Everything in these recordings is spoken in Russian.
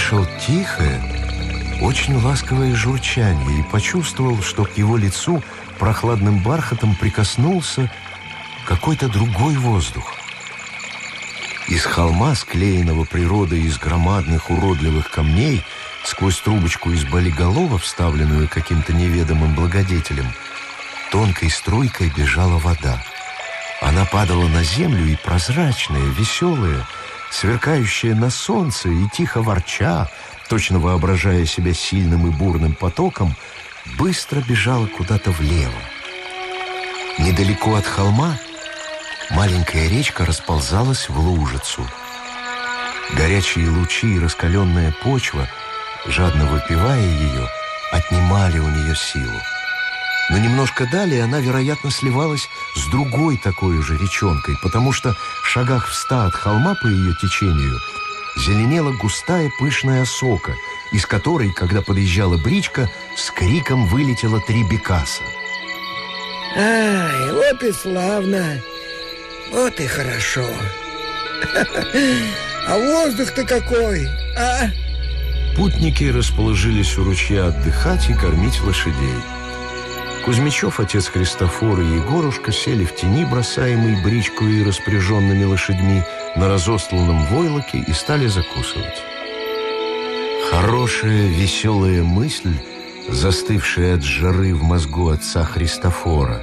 услышал тихое, очень ласковое журчание и почувствовал, что к его лицу прохладным бархатом прикоснулся какой-то другой воздух. Из холма, склеенного природой из громадных уродливых камней, сквозь трубочку из болиголова, вставленную каким-то неведомым благодетелем, тонкой струйкой бежала вода. Она падала на землю и прозрачная, веселая, сверкающая на солнце и тихо ворча, точно воображая себя сильным и бурным потоком, быстро бежала куда-то влево. Недалеко от холма маленькая речка расползалась в лужицу. Горячие лучи и раскаленная почва, жадно выпивая ее, отнимали у нее силу. Но немножко далее она, вероятно, сливалась с другой такой же речонкой, потому что в шагах в ста от холма по ее течению зеленела густая пышная осока, из которой, когда подъезжала бричка, с криком вылетело три бекаса. Ай, вот и славно, вот и хорошо. А воздух-то какой, а? Путники расположились у ручья отдыхать и кормить лошадей. Кузьмичев, отец Христофора и Егорушка сели в тени, бросаемой бричку и распряженными лошадьми, на разостланном войлоке и стали закусывать. Хорошая, веселая мысль, застывшая от жары в мозгу отца Христофора,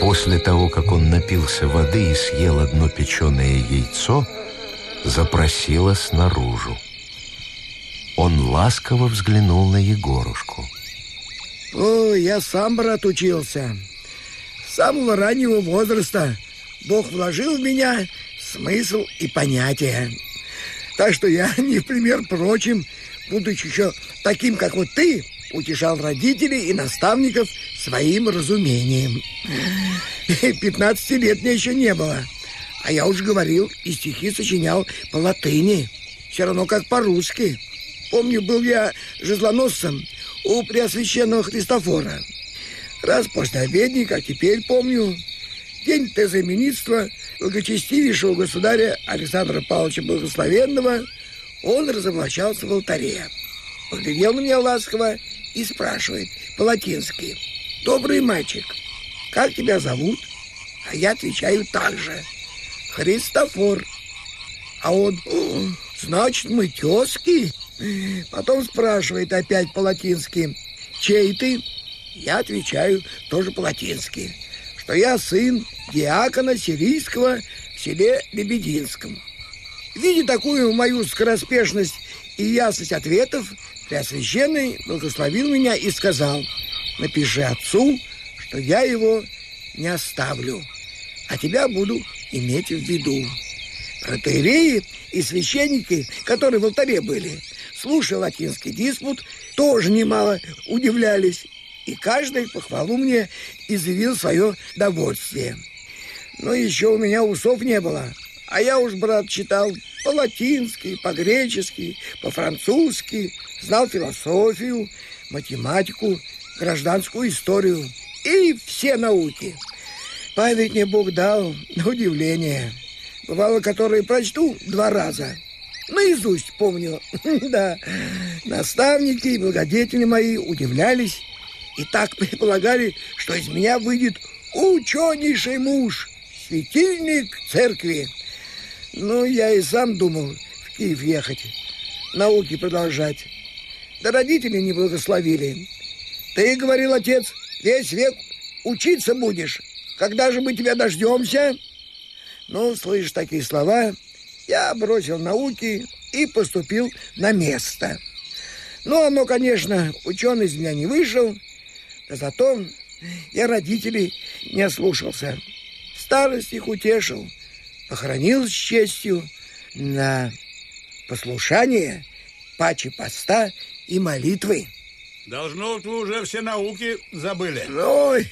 после того, как он напился воды и съел одно печеное яйцо, запросила снаружи. Он ласково взглянул на Егорушку. О, я сам, брат, учился. С самого раннего возраста Бог вложил в меня смысл и понятия. Так что я, не в пример прочим, будучи еще таким, как вот ты, утешал родителей и наставников своим разумением. Пятнадцати лет мне еще не было. А я уже говорил и стихи сочинял по латыни. Все равно как по-русски. Помню, был я жезлоносцем у Преосвященного Христофора. Раз после обедни, как теперь помню, день тезаименитства благочестивейшего государя Александра Павловича Благословенного, он разоблачался в алтаре. Поглядел на меня ласково и спрашивает по-латински. «Добрый мальчик, как тебя зовут?» А я отвечаю так же. «Христофор». А он, «Значит, мы тезки?» Потом спрашивает опять по-латински, чей ты? Я отвечаю тоже по-латински, что я сын диакона сирийского в селе Лебединском. Видя такую мою скороспешность и ясность ответов, Преосвященный благословил меня и сказал, напиши отцу, что я его не оставлю, а тебя буду иметь в виду. Протеереи и священники, которые в алтаре были, слушая латинский диспут, тоже немало удивлялись, и каждый похвалу мне изъявил свое довольствие. Но еще у меня усов не было, а я уж, брат, читал по-латински, по-гречески, по-французски, знал философию, математику, гражданскую историю и все науки. Память мне Бог дал на удивление. Бывало, которые прочту два раза – Наизусть помню. да, наставники и благодетели мои удивлялись и так предполагали, что из меня выйдет ученейший муж, светильник церкви. Ну, я и сам думал в Киев ехать, науки продолжать. Да родители не благословили. Ты, говорил отец, весь век учиться будешь. Когда же мы тебя дождемся? Ну, слышишь такие слова, я бросил науки и поступил на место. Ну, оно, конечно, ученый из меня не вышел, да зато я родителей не ослушался. Старость их утешил, похоронил с честью на послушание, паче поста и молитвы. Должно, вы уже все науки забыли. Ой,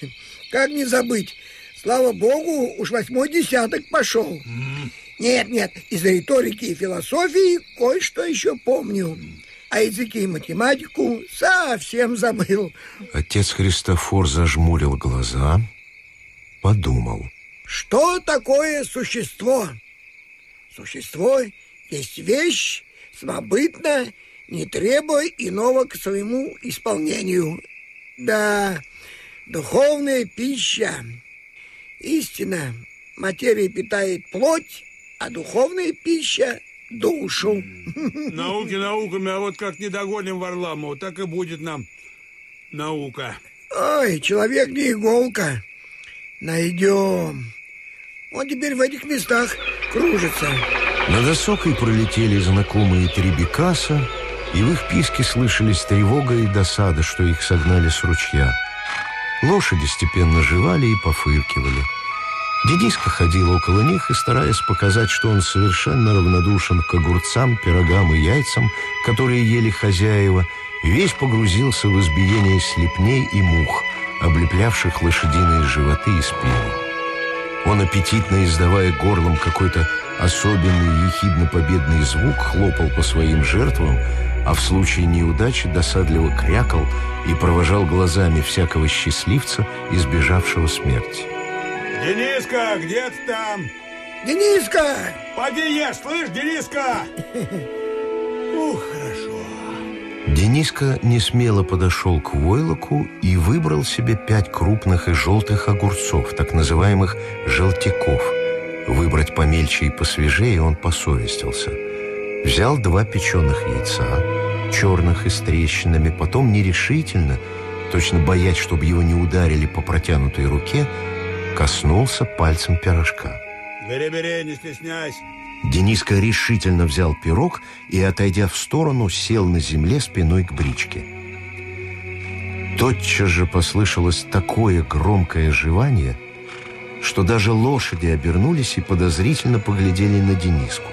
как не забыть. Слава богу, уж восьмой десяток пошел. Mm. Нет, нет, из риторики и философии кое-что еще помню. А языки и математику совсем забыл. Отец Христофор зажмурил глаза, подумал. Что такое существо? Существо есть вещь, самобытно, не требуя иного к своему исполнению. Да, духовная пища. Истина, материя питает плоть, а духовная пища – душу. Науки науками, а вот как не догоним Варламова, так и будет нам наука. Ой, человек не иголка. Найдем. Он теперь в этих местах кружится. Над осокой пролетели знакомые три бекаса, и в их писке слышались тревога и досада, что их согнали с ручья. Лошади степенно жевали и пофыркивали. Дедиска ходил около них и, стараясь показать, что он совершенно равнодушен к огурцам, пирогам и яйцам, которые ели хозяева, весь погрузился в избиение слепней и мух, облеплявших лошадиные животы и спины. Он, аппетитно издавая горлом какой-то особенный ехидно-победный звук, хлопал по своим жертвам, а в случае неудачи досадливо крякал и провожал глазами всякого счастливца, избежавшего смерти. Дениска, где ты там? Дениска! Поди ешь, слышь, Дениска! Ух, хорошо. Дениска не смело подошел к войлоку и выбрал себе пять крупных и желтых огурцов, так называемых «желтяков». Выбрать помельче и посвежее он посовестился. Взял два печеных яйца, черных и с трещинами, потом нерешительно, точно боясь, чтобы его не ударили по протянутой руке, коснулся пальцем пирожка. Бери, бери, не стесняйся. Дениска решительно взял пирог и, отойдя в сторону, сел на земле спиной к бричке. Тотчас же послышалось такое громкое жевание, что даже лошади обернулись и подозрительно поглядели на Дениску.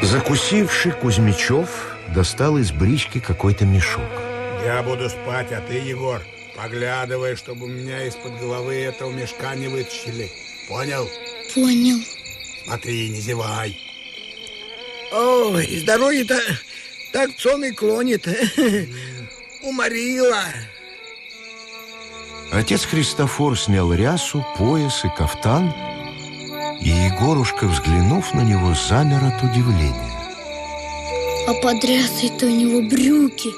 Закусивший Кузьмичев достал из брички какой-то мешок. Я буду спать, а ты, Егор, поглядывай, чтобы у меня из-под головы этого мешка не вытащили. Понял? Понял. Смотри, не зевай. Ой, с дороги-то так сон и клонит. Уморила. Отец Христофор снял рясу, пояс и кафтан, и Егорушка, взглянув на него, замер от удивления. А под рясой-то у него брюки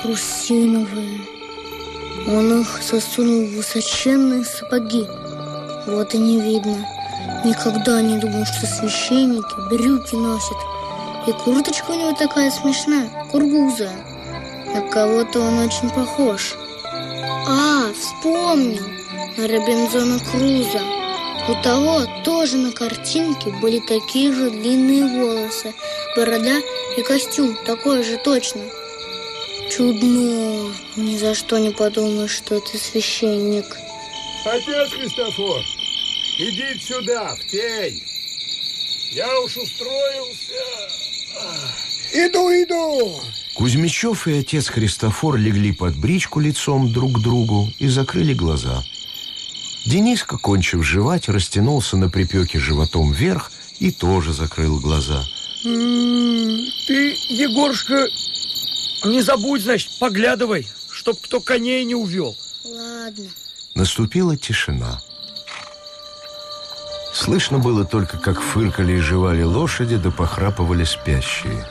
прусиновые. Он их засунул в высоченные сапоги. Вот и не видно. Никогда не думал, что священники брюки носят. И курточка у него такая смешная, кургузая. На кого-то он очень похож. А, вспомнил, на Робинзона Круза. У того тоже на картинке были такие же длинные волосы, борода и костюм такой же точно. Чудно. Ни за что не подумаешь, что ты священник. Отец Христофор, иди сюда, в тень. Я уж устроился. Иду, иду. Кузьмичев и отец Христофор легли под бричку лицом друг к другу и закрыли глаза. Дениска, кончив жевать, растянулся на припеке животом вверх и тоже закрыл глаза. Ты, Егорушка, не забудь, значит, поглядывай, чтоб кто коней не увел. Ладно. Наступила тишина. Слышно было только, как фыркали и жевали лошади, да похрапывали спящие.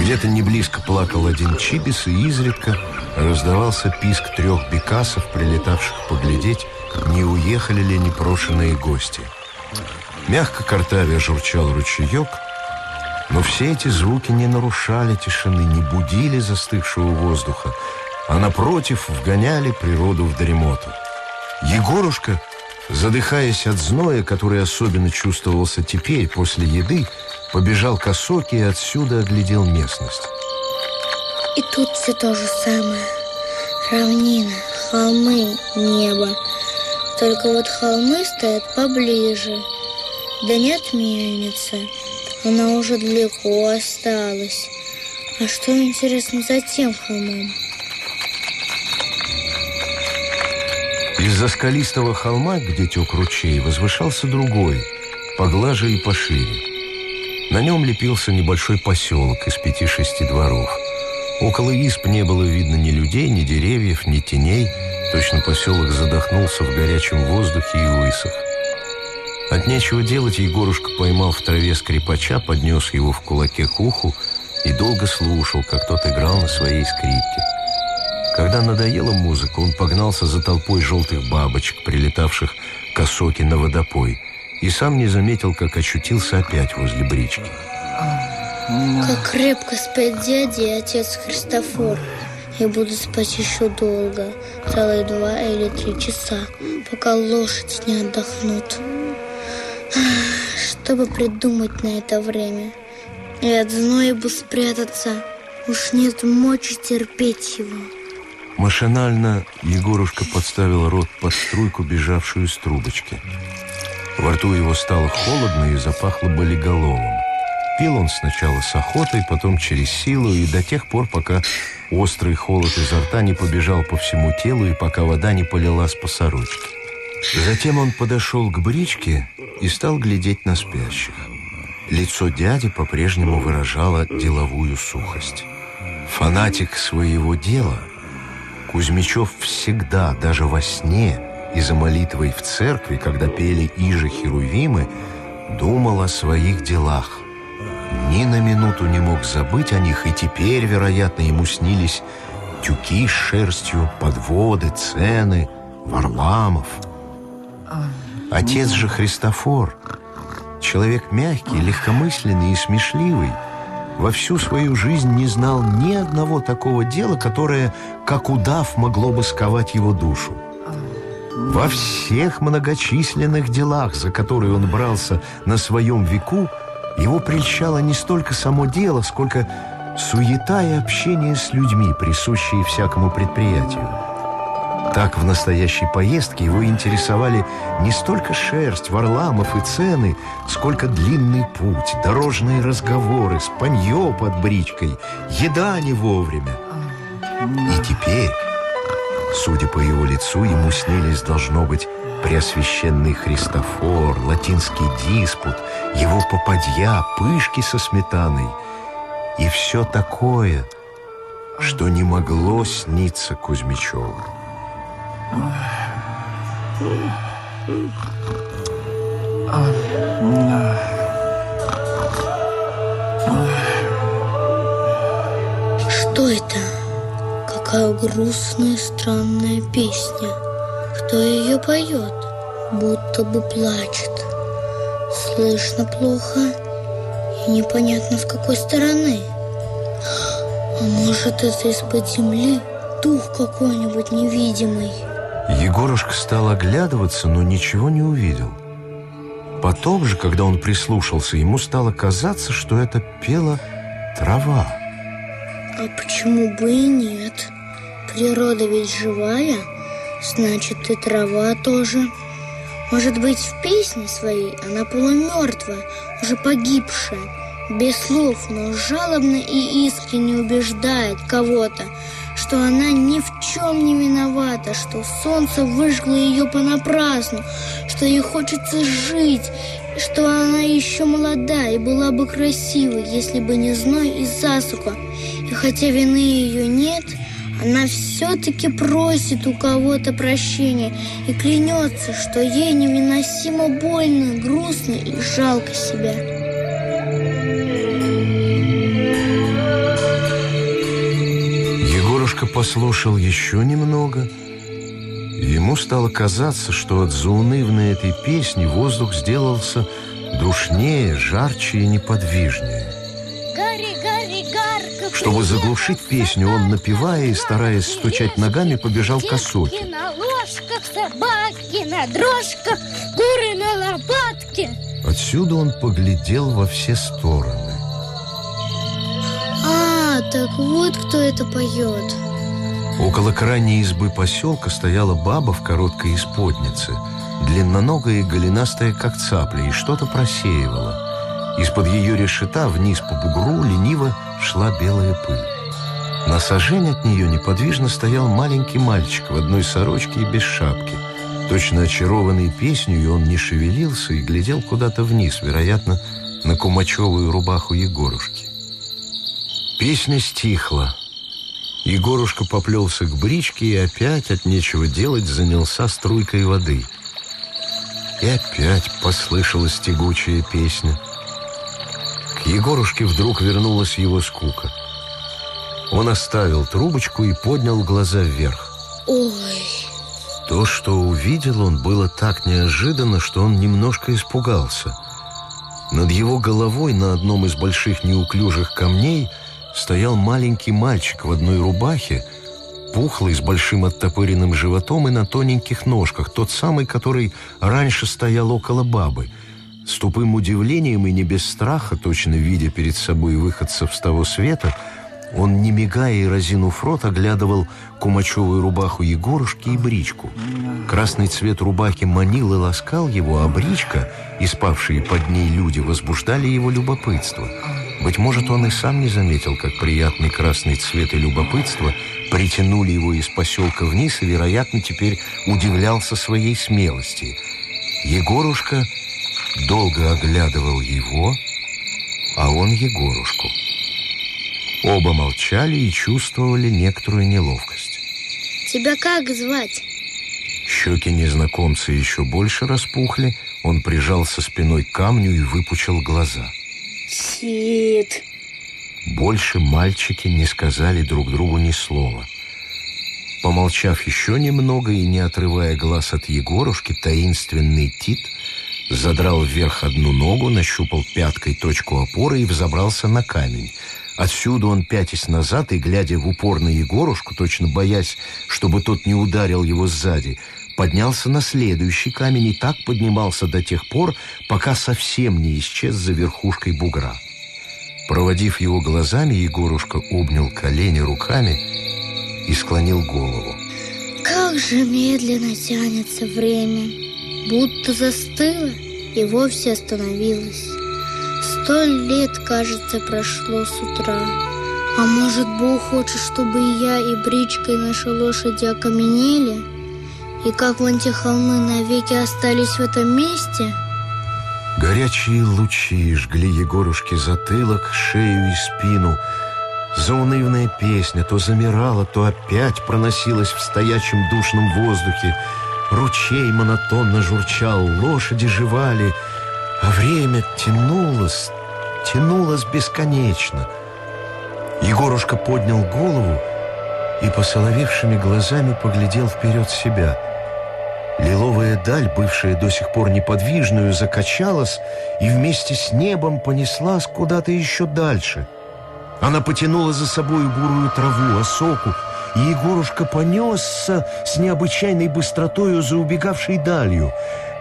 Где-то не близко плакал один чибис, и изредка раздавался писк трех бекасов, прилетавших поглядеть, не уехали ли непрошенные гости. Мягко картавя журчал ручеек, но все эти звуки не нарушали тишины, не будили застывшего воздуха, а напротив вгоняли природу в дремоту. Егорушка, задыхаясь от зноя, который особенно чувствовался теперь после еды, побежал к осоке и отсюда оглядел местность. И тут все то же самое. Равнина, холмы, небо. Только вот холмы стоят поближе. Да нет мельницы. Она уже далеко осталась. А что интересно за тем холмом? Из-за скалистого холма, где тек ручей, возвышался другой, поглаже и пошире. На нем лепился небольшой поселок из пяти-шести дворов. Около исп не было видно ни людей, ни деревьев, ни теней. Точно поселок задохнулся в горячем воздухе и высох. От нечего делать Егорушка поймал в траве скрипача, поднес его в кулаке к уху и долго слушал, как тот играл на своей скрипке. Когда надоела музыка, он погнался за толпой желтых бабочек, прилетавших к осоке на водопой, и сам не заметил, как очутился опять возле брички. Как крепко спят дядя и отец Христофор. Я буду спать еще долго, целые два или три часа, пока лошадь не отдохнут. Что бы придумать на это время? И от зноя бы спрятаться. Уж нет мочи терпеть его. Машинально Егорушка подставил рот под струйку, бежавшую из трубочки. Во рту его стало холодно и запахло болиголовым. Пил он сначала с охотой, потом через силу и до тех пор, пока острый холод изо рта не побежал по всему телу и пока вода не полилась по сорочке. Затем он подошел к бричке и стал глядеть на спящих. Лицо дяди по-прежнему выражало деловую сухость. Фанатик своего дела, Кузьмичев всегда, даже во сне и за молитвой в церкви, когда пели «Иже Херувимы», думал о своих делах. Ни на минуту не мог забыть о них, и теперь, вероятно, ему снились тюки с шерстью, подводы, цены, Варламов. Отец же Христофор, человек мягкий, легкомысленный и смешливый, во всю свою жизнь не знал ни одного такого дела, которое, как удав, могло бы сковать его душу. Во всех многочисленных делах, за которые он брался на своем веку, его прельщало не столько само дело, сколько суета и общение с людьми, присущие всякому предприятию. Так в настоящей поездке его интересовали не столько шерсть, варламов и цены, сколько длинный путь, дорожные разговоры, спанье под бричкой, еда не вовремя. И теперь, судя по его лицу, ему снились, должно быть, Преосвященный Христофор, латинский диспут, его попадья, пышки со сметаной и все такое, что не могло сниться Кузьмичеву. Что это? Какая грустная, странная песня. Кто ее поет? Будто бы плачет. Слышно плохо и непонятно с какой стороны. А может, это из-под земли дух какой-нибудь невидимый? Егорушка стал оглядываться, но ничего не увидел. Потом же, когда он прислушался, ему стало казаться, что это пела трава. А почему бы и нет? Природа ведь живая, значит и трава тоже. Может быть, в песне своей она полумертвая, уже погибшая, без слов, но жалобно и искренне убеждает кого-то, что она ни в чем не виновата, что солнце выжгло ее понапрасну, что ей хочется жить, что она еще молода и была бы красивой, если бы не зной и засуха. И хотя вины ее нет, она все-таки просит у кого-то прощения и клянется, что ей невыносимо больно, грустно и жалко себя. Послушал еще немного. Ему стало казаться, что от заунывной этой песни воздух сделался душнее, жарче и неподвижнее. Гарри, Гарри, Гар, Чтобы заглушить песню, он, напевая и стараясь стучать ногами, побежал к осоке. на ложках, собаки на дрожках, куры на лопатке. Отсюда он поглядел во все стороны. А, так вот кто это поет. Около крайней избы поселка стояла баба в короткой исподнице, длинноногая и голенастая, как цапля, и что-то просеивала. Из-под ее решета вниз по бугру лениво шла белая пыль. На сажень от нее неподвижно стоял маленький мальчик в одной сорочке и без шапки. Точно очарованный песнью, он не шевелился и глядел куда-то вниз, вероятно, на кумачевую рубаху Егорушки. Песня стихла. Егорушка поплелся к бричке и опять от нечего делать занялся струйкой воды. И опять послышалась тягучая песня. К Егорушке вдруг вернулась его скука. Он оставил трубочку и поднял глаза вверх. Ой, То, что увидел он, было так неожиданно, что он немножко испугался. Над его головой на одном из больших неуклюжих камней стоял маленький мальчик в одной рубахе, пухлый, с большим оттопыренным животом и на тоненьких ножках, тот самый, который раньше стоял около бабы. С тупым удивлением и не без страха, точно видя перед собой выходцев с того света, он, не мигая и разинув рот, оглядывал кумачевую рубаху Егорушки и бричку. Красный цвет рубахи манил и ласкал его, а бричка и спавшие под ней люди возбуждали его любопытство. Быть может, он и сам не заметил, как приятный красный цвет и любопытство притянули его из поселка вниз и, вероятно, теперь удивлялся своей смелости. Егорушка долго оглядывал его, а он Егорушку. Оба молчали и чувствовали некоторую неловкость. тебя как звать? Щеки незнакомца еще больше распухли, он прижался спиной к камню и выпучил глаза. Сид. Больше мальчики не сказали друг другу ни слова. Помолчав еще немного и не отрывая глаз от Егорушки, таинственный Тит задрал вверх одну ногу, нащупал пяткой точку опоры и взобрался на камень. Отсюда он, пятясь назад и, глядя в упор на Егорушку, точно боясь, чтобы тот не ударил его сзади, поднялся на следующий камень и так поднимался до тех пор, пока совсем не исчез за верхушкой бугра. Проводив его глазами, Егорушка обнял колени руками и склонил голову. Как же медленно тянется время, будто застыло и вовсе остановилось. Сто лет, кажется, прошло с утра. А может, Бог хочет, чтобы и я, и бричка, и наши лошади окаменели? И как вон те холмы навеки остались в этом месте? Горячие лучи жгли Егорушке затылок, шею и спину. Заунывная песня то замирала, то опять проносилась в стоячем душном воздухе. Ручей монотонно журчал, лошади жевали, а время тянулось, тянулось бесконечно. Егорушка поднял голову и посоловевшими глазами поглядел вперед себя. Лиловая даль, бывшая до сих пор неподвижную, закачалась и вместе с небом понеслась куда-то еще дальше. Она потянула за собой бурую траву, осоку, и Егорушка понесся с необычайной быстротою за убегавшей далью.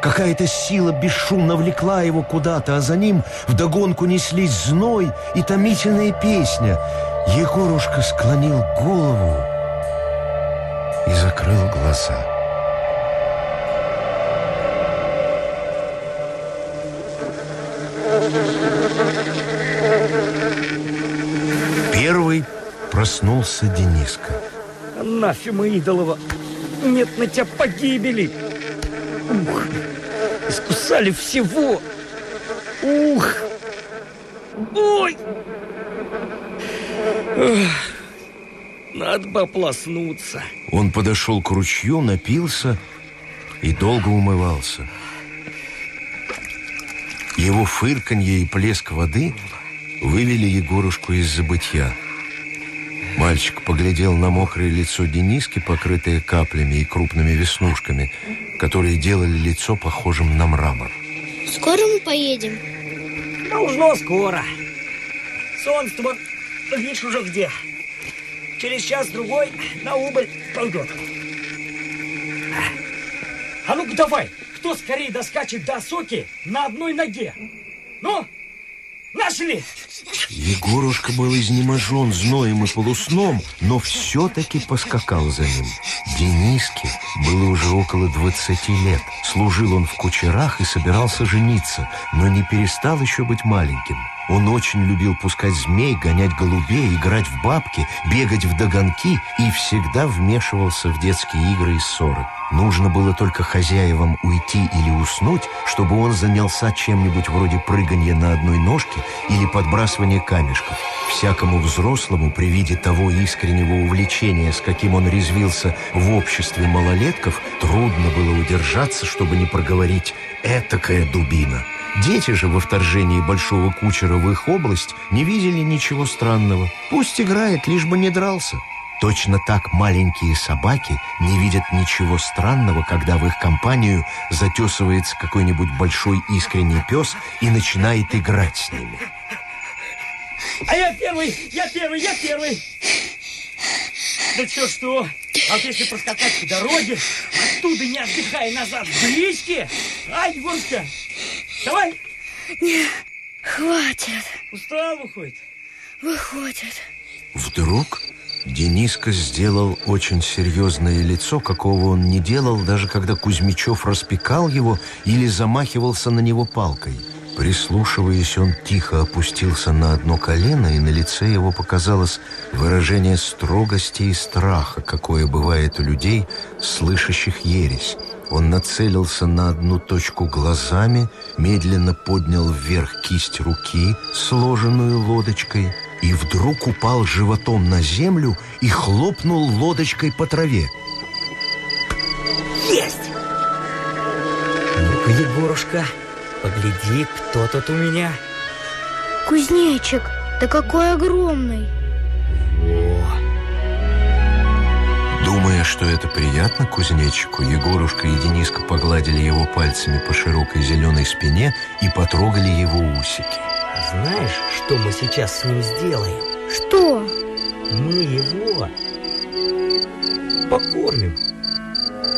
Какая-то сила бесшумно влекла его куда-то, а за ним вдогонку неслись зной и томительная песня. Егорушка склонил голову и закрыл глаза. Первый проснулся Дениска. Анафема идолова. Нет на тебя погибели. Ух, искусали всего. Ух. Ой. Надо бы ополоснуться. Он подошел к ручью, напился и долго умывался. Его фырканье и плеск воды вывели Егорушку из забытья. Мальчик поглядел на мокрое лицо Дениски, покрытое каплями и крупными веснушками, которые делали лицо похожим на мрамор. Скоро мы поедем? Должно скоро. Солнце видишь уже где. Через час-другой на убыль пойдет. А ну-ка давай, кто скорее доскачет до соки на одной ноге? Ну, нашли! Егорушка был изнеможен зноем и полусном, но все-таки поскакал за ним. Дениске было уже около 20 лет. Служил он в кучерах и собирался жениться, но не перестал еще быть маленьким. Он очень любил пускать змей, гонять голубей, играть в бабки, бегать в догонки и всегда вмешивался в детские игры и ссоры. Нужно было только хозяевам уйти или уснуть, чтобы он занялся чем-нибудь вроде прыгания на одной ножке или подбрасывания камешков. Всякому взрослому при виде того искреннего увлечения, с каким он резвился в обществе малолетков, трудно было удержаться, чтобы не проговорить «этакая дубина». Дети же во вторжении большого кучера в их область не видели ничего странного. Пусть играет, лишь бы не дрался. Точно так маленькие собаки не видят ничего странного, когда в их компанию затесывается какой-нибудь большой искренний пес и начинает играть с ними. А я первый, я первый, я первый. Да что-что? А вот если проскакать по дороге, оттуда не отдыхая назад в бричке, ай, Егорушка, давай. Не, хватит. Устал, выходит. Выходит. Вдруг Дениска сделал очень серьезное лицо, какого он не делал, даже когда Кузьмичев распекал его или замахивался на него палкой. Прислушиваясь, он тихо опустился на одно колено, и на лице его показалось выражение строгости и страха, какое бывает у людей, слышащих ересь. Он нацелился на одну точку глазами, медленно поднял вверх кисть руки, сложенную лодочкой, и вдруг упал животом на землю и хлопнул лодочкой по траве. Есть! Ну-ка, Егорушка, погляди, кто тут у меня. Кузнечик, да какой огромный. О, Думая, что это приятно кузнечику, Егорушка и Дениска погладили его пальцами по широкой зеленой спине и потрогали его усики. знаешь, что мы сейчас с ним сделаем? Что? Мы его покормим.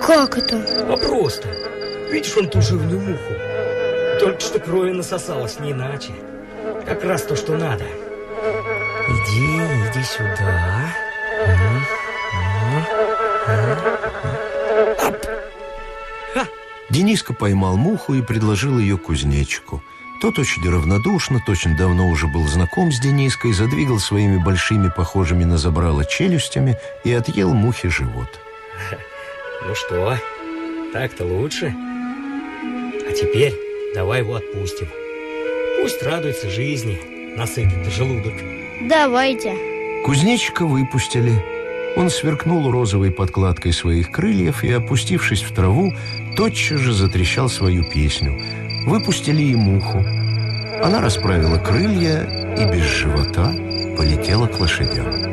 Как это? А просто. Видишь он ту жирную муху? Только что крови насосалась, не иначе. Как раз то, что надо. Иди, иди сюда. Дениска поймал муху и предложил ее кузнечику. Тот очень равнодушно, точно давно уже был знаком с Дениской, задвигал своими большими, похожими на забрало челюстями и отъел мухе живот. Ну что, так-то лучше. А теперь давай его отпустим. Пусть радуется жизни, насытит желудок. Давайте. Кузнечика выпустили. Он сверкнул розовой подкладкой своих крыльев и, опустившись в траву, тотчас же затрещал свою песню. Выпустили и муху. Она расправила крылья и без живота полетела к лошадям.